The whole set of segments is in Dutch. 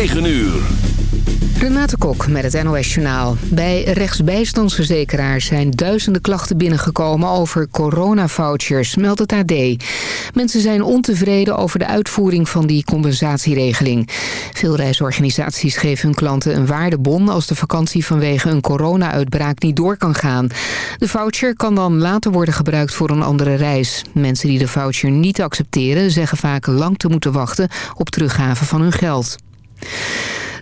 9 uur. Renate Kok met het NOS Journaal. Bij rechtsbijstandsverzekeraars zijn duizenden klachten binnengekomen over coronavouchers, meldt het AD. Mensen zijn ontevreden over de uitvoering van die compensatieregeling. Veel reisorganisaties geven hun klanten een waardebon als de vakantie vanwege een corona-uitbraak niet door kan gaan. De voucher kan dan later worden gebruikt voor een andere reis. Mensen die de voucher niet accepteren zeggen vaak lang te moeten wachten op teruggave van hun geld.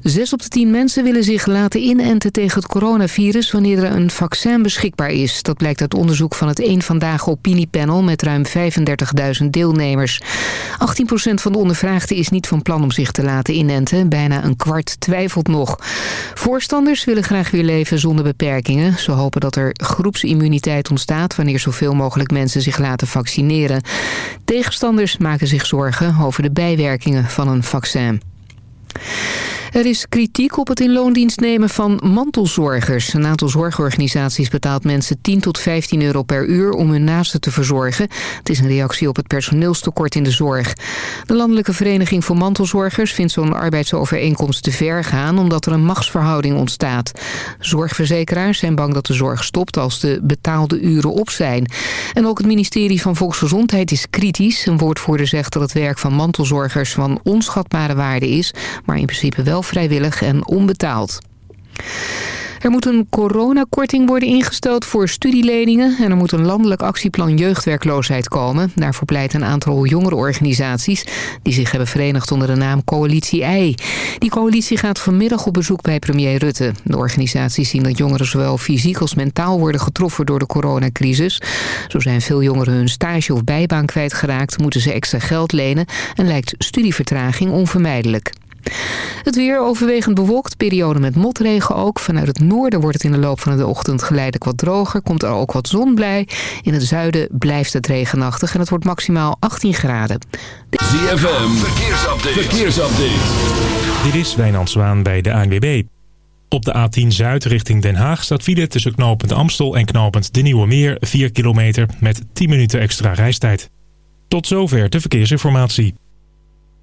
Zes op de tien mensen willen zich laten inenten tegen het coronavirus... wanneer er een vaccin beschikbaar is. Dat blijkt uit onderzoek van het Eén Vandaag opiniepanel... met ruim 35.000 deelnemers. 18% van de ondervraagden is niet van plan om zich te laten inenten. Bijna een kwart twijfelt nog. Voorstanders willen graag weer leven zonder beperkingen. Ze hopen dat er groepsimmuniteit ontstaat... wanneer zoveel mogelijk mensen zich laten vaccineren. Tegenstanders maken zich zorgen over de bijwerkingen van een vaccin. Er is kritiek op het in loondienst nemen van mantelzorgers. Een aantal zorgorganisaties betaalt mensen 10 tot 15 euro per uur om hun naasten te verzorgen. Het is een reactie op het personeelstekort in de zorg. De Landelijke Vereniging voor Mantelzorgers vindt zo'n arbeidsovereenkomst te ver gaan... omdat er een machtsverhouding ontstaat. Zorgverzekeraars zijn bang dat de zorg stopt als de betaalde uren op zijn. En ook het ministerie van Volksgezondheid is kritisch. Een woordvoerder zegt dat het werk van mantelzorgers van onschatbare waarde is... maar in principe wel vrijwillig en onbetaald. Er moet een coronakorting worden ingesteld voor studieleningen... en er moet een landelijk actieplan jeugdwerkloosheid komen. Daarvoor pleit een aantal jongerenorganisaties... die zich hebben verenigd onder de naam Coalitie I. Die coalitie gaat vanmiddag op bezoek bij premier Rutte. De organisaties zien dat jongeren zowel fysiek als mentaal worden getroffen door de coronacrisis. Zo zijn veel jongeren hun stage of bijbaan kwijtgeraakt... moeten ze extra geld lenen en lijkt studievertraging onvermijdelijk. Het weer overwegend bewolkt, periode met motregen ook. Vanuit het noorden wordt het in de loop van de ochtend geleidelijk wat droger. Komt er ook wat zon bij. In het zuiden blijft het regenachtig en het wordt maximaal 18 graden. ZFM, verkeersupdate. verkeersupdate. Dit is Wijnand Zwaan bij de ANWB. Op de A10 Zuid richting Den Haag staat file tussen knooppunt Amstel en knooppunt De Nieuwe Meer 4 kilometer met 10 minuten extra reistijd. Tot zover de verkeersinformatie.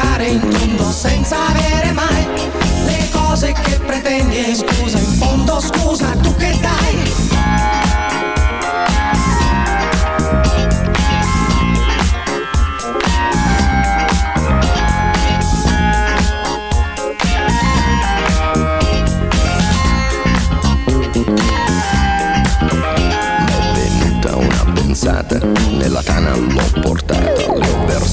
cambiare il mondo senza avere mai le cose che pretendi. E scusa, in fondo scusa, tu che dai?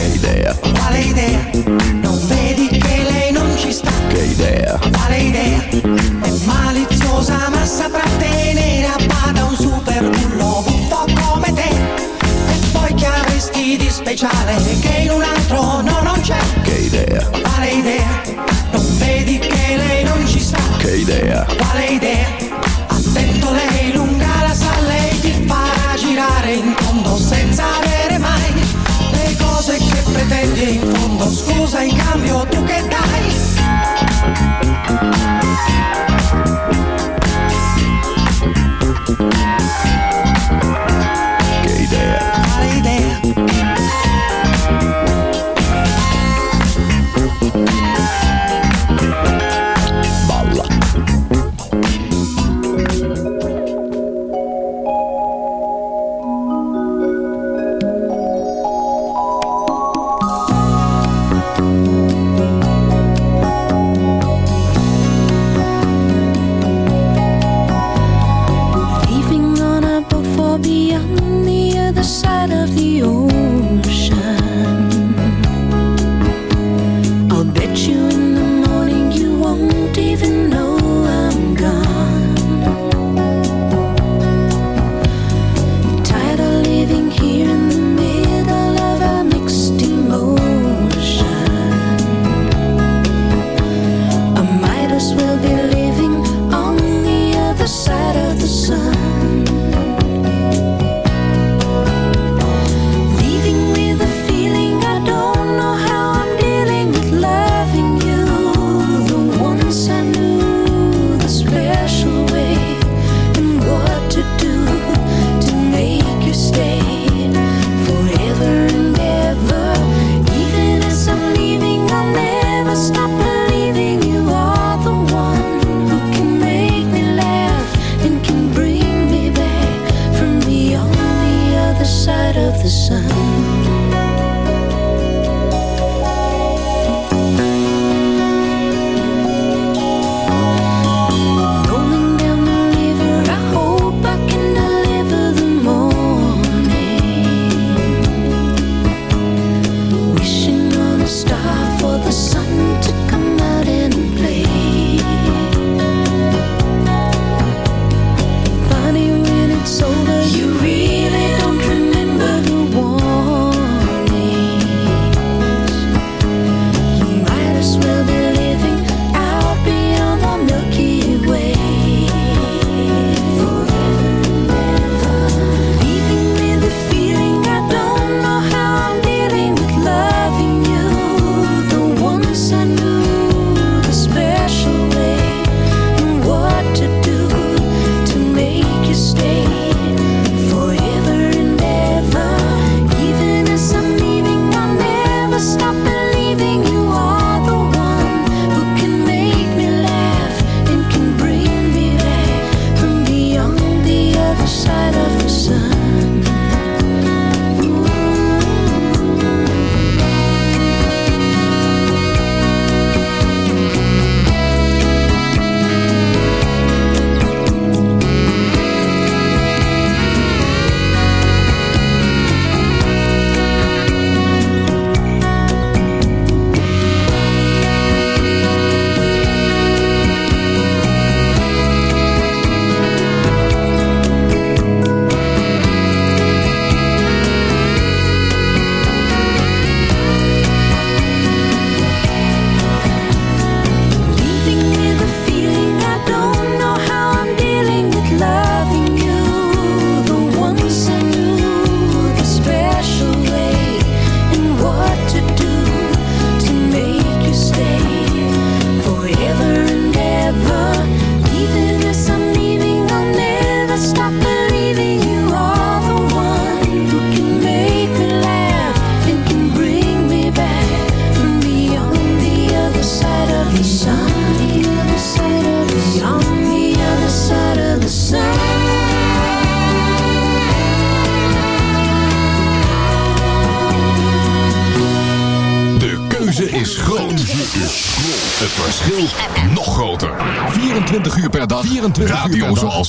che idea, quale idea? Non vedi che lei non ci sta? Che idea, quale idea? È maliziosa ma saprà tenere a bada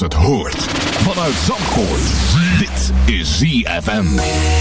het hoort. Vanuit Zandvoort. Dit is ZFM.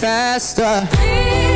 faster. Please.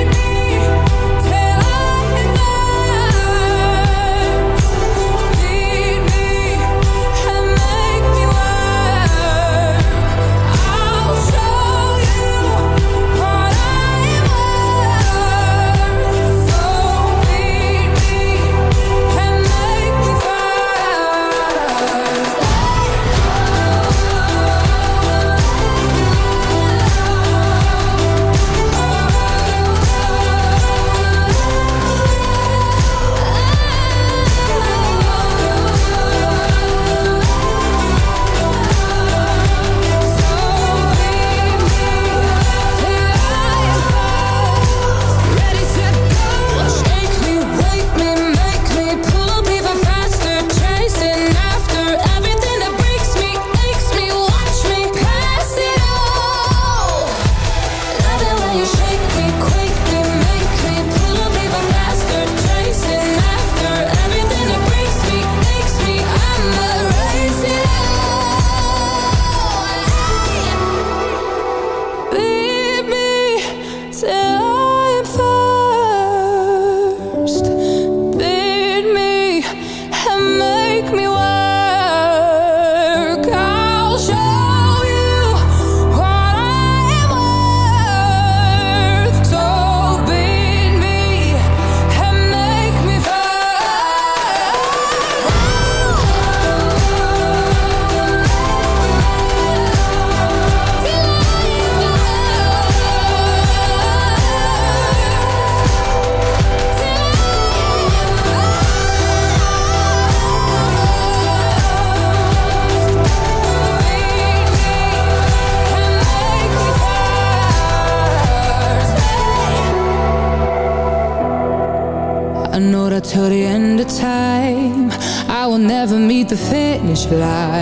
flashlight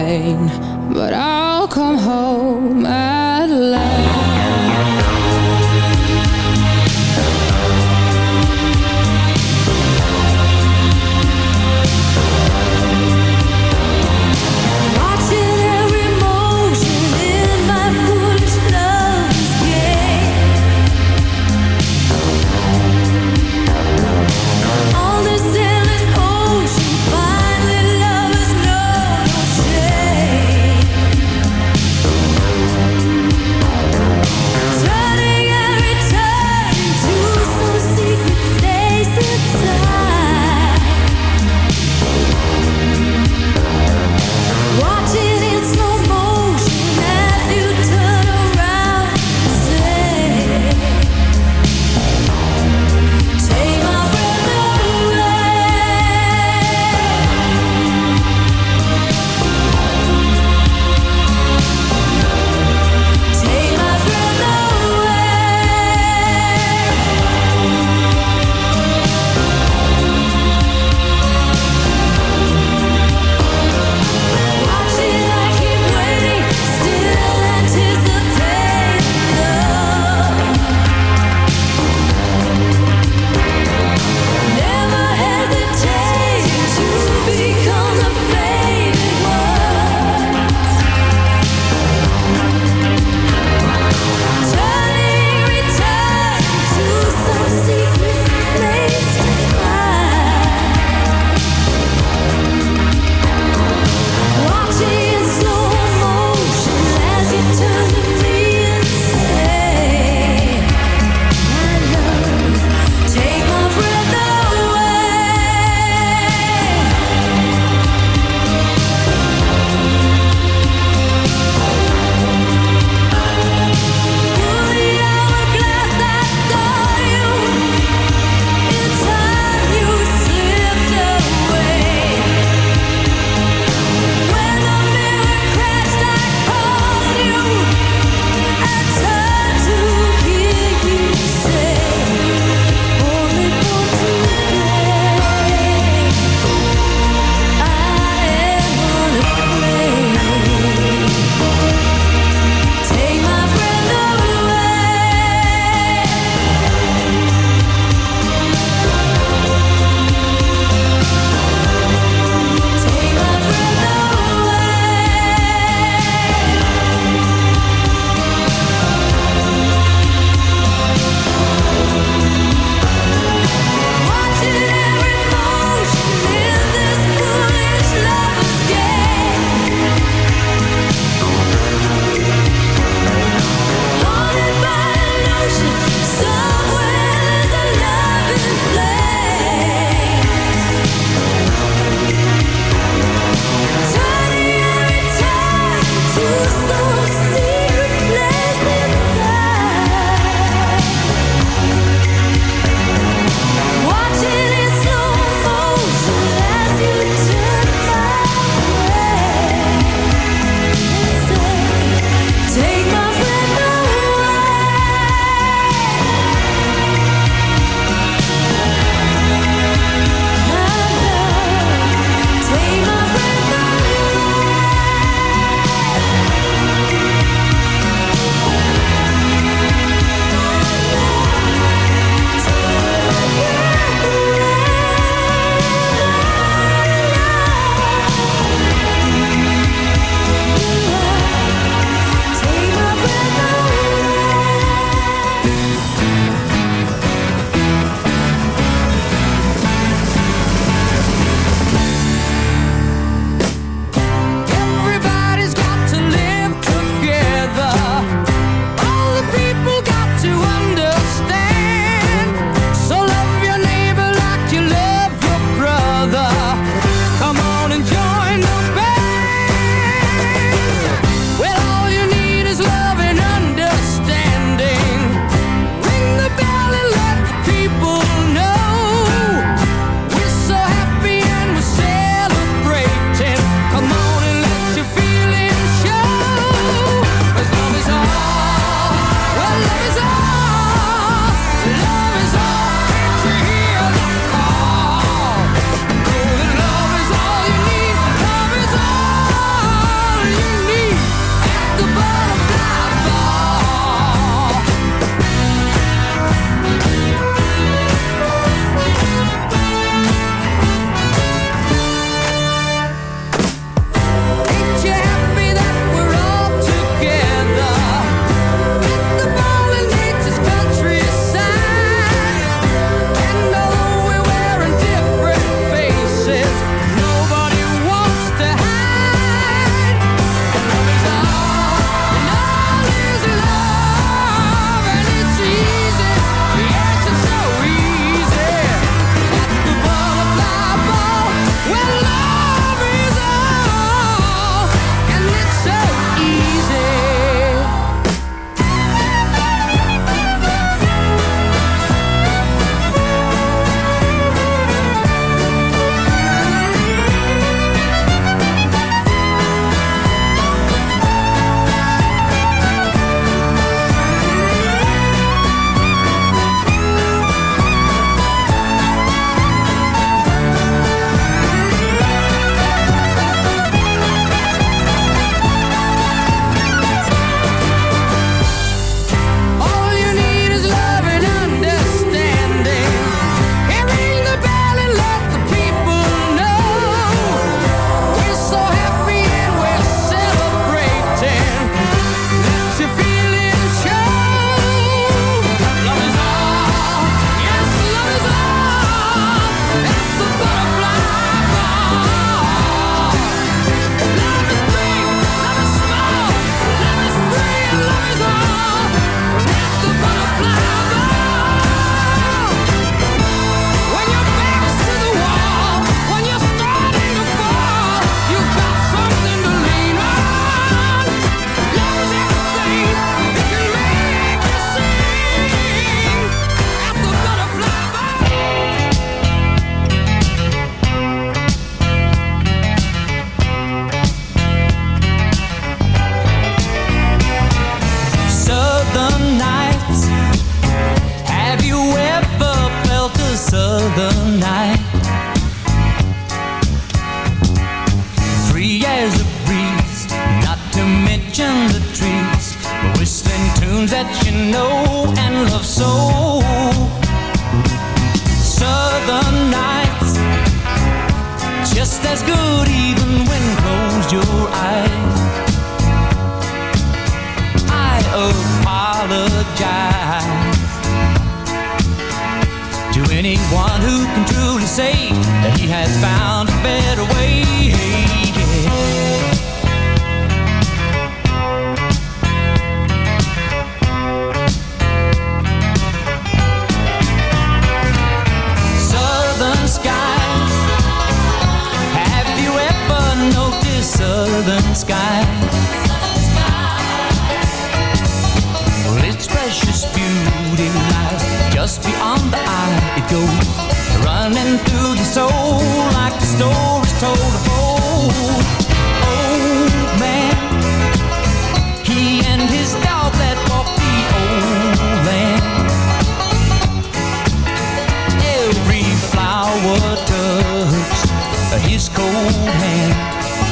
cold hand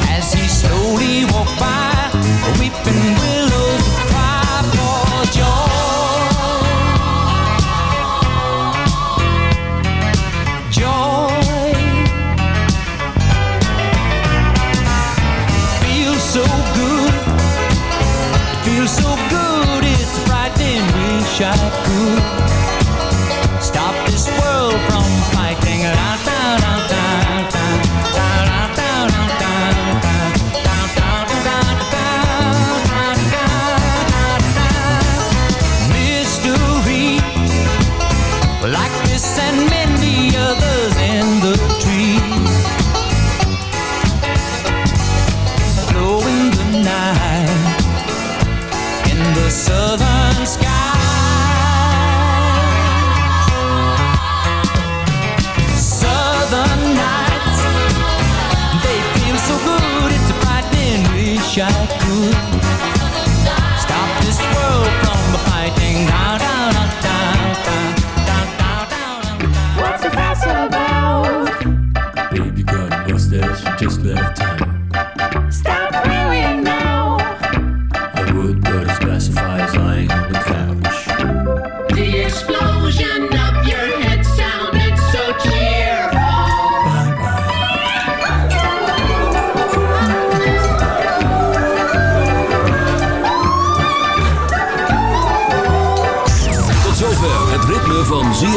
as he slowly walked by, weeping willows cry for joy.